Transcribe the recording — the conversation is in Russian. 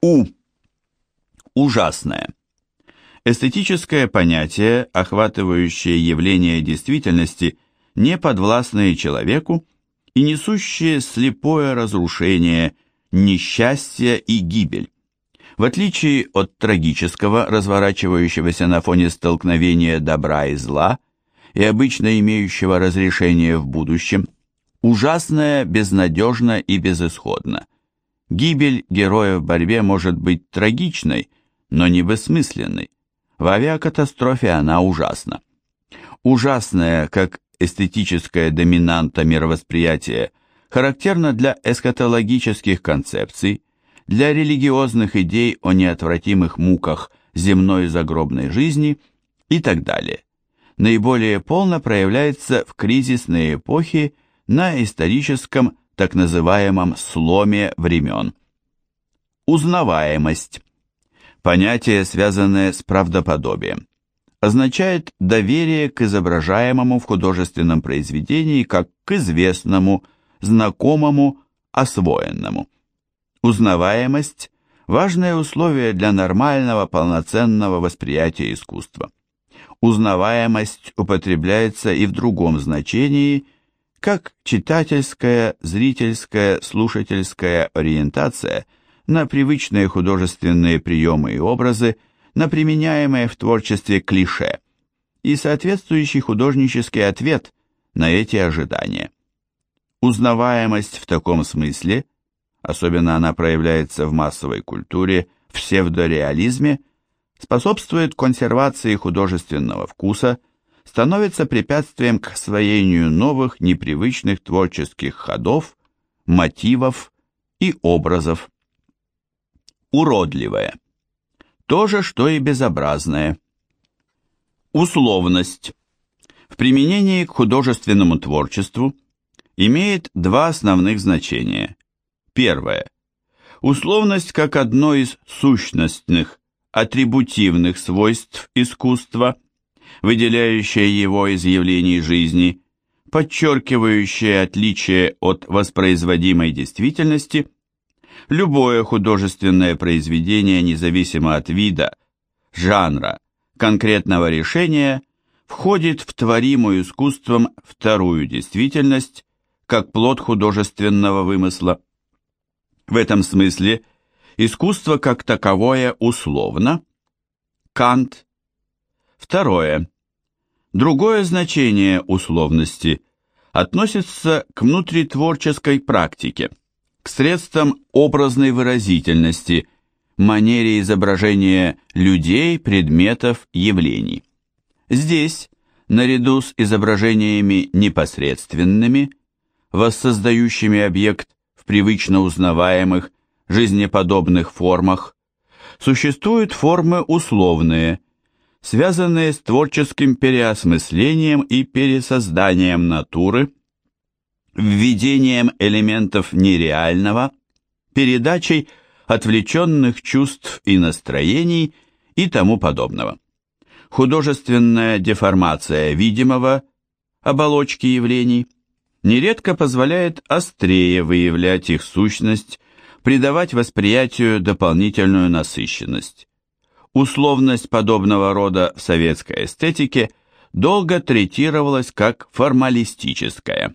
У. Ужасное. Эстетическое понятие, охватывающее явления действительности, не подвластные человеку и несущее слепое разрушение, несчастье и гибель. В отличие от трагического, разворачивающегося на фоне столкновения добра и зла, и обычно имеющего разрешение в будущем, ужасное безнадежно и безысходно. Гибель героя в борьбе может быть трагичной, но не бессмысленной. В авиакатастрофе она ужасна. Ужасная, как эстетическая доминанта мировосприятия, характерна для эсхатологических концепций, для религиозных идей о неотвратимых муках земной загробной жизни и так далее. Наиболее полно проявляется в кризисные эпохи на историческом так называемом сломе времен. Узнаваемость. Понятие, связанное с правдоподобием. Означает доверие к изображаемому в художественном произведении как к известному, знакомому, освоенному. Узнаваемость – важное условие для нормального полноценного восприятия искусства. Узнаваемость употребляется и в другом значении, как читательская, зрительская, слушательская ориентация на привычные художественные приемы и образы, на применяемые в творчестве клише, и соответствующий художнический ответ на эти ожидания. Узнаваемость в таком смысле – особенно она проявляется в массовой культуре, в псевдореализме, способствует консервации художественного вкуса, становится препятствием к освоению новых непривычных творческих ходов, мотивов и образов. Уродливое. То же, что и безобразное. Условность. В применении к художественному творчеству имеет два основных значения – Первое. Условность как одно из сущностных, атрибутивных свойств искусства, выделяющее его из явлений жизни, подчеркивающее отличие от воспроизводимой действительности, любое художественное произведение, независимо от вида, жанра, конкретного решения, входит в творимую искусством вторую действительность, как плод художественного вымысла. В этом смысле искусство как таковое условно. Кант. Второе. Другое значение условности относится к внутритворческой практике, к средствам образной выразительности, манере изображения людей, предметов, явлений. Здесь, наряду с изображениями непосредственными, воссоздающими объект привычно узнаваемых, жизнеподобных формах, существуют формы условные, связанные с творческим переосмыслением и пересозданием натуры, введением элементов нереального, передачей отвлеченных чувств и настроений и тому подобного. Художественная деформация видимого, оболочки явлений – нередко позволяет острее выявлять их сущность, придавать восприятию дополнительную насыщенность. Условность подобного рода в советской эстетике долго третировалась как формалистическая.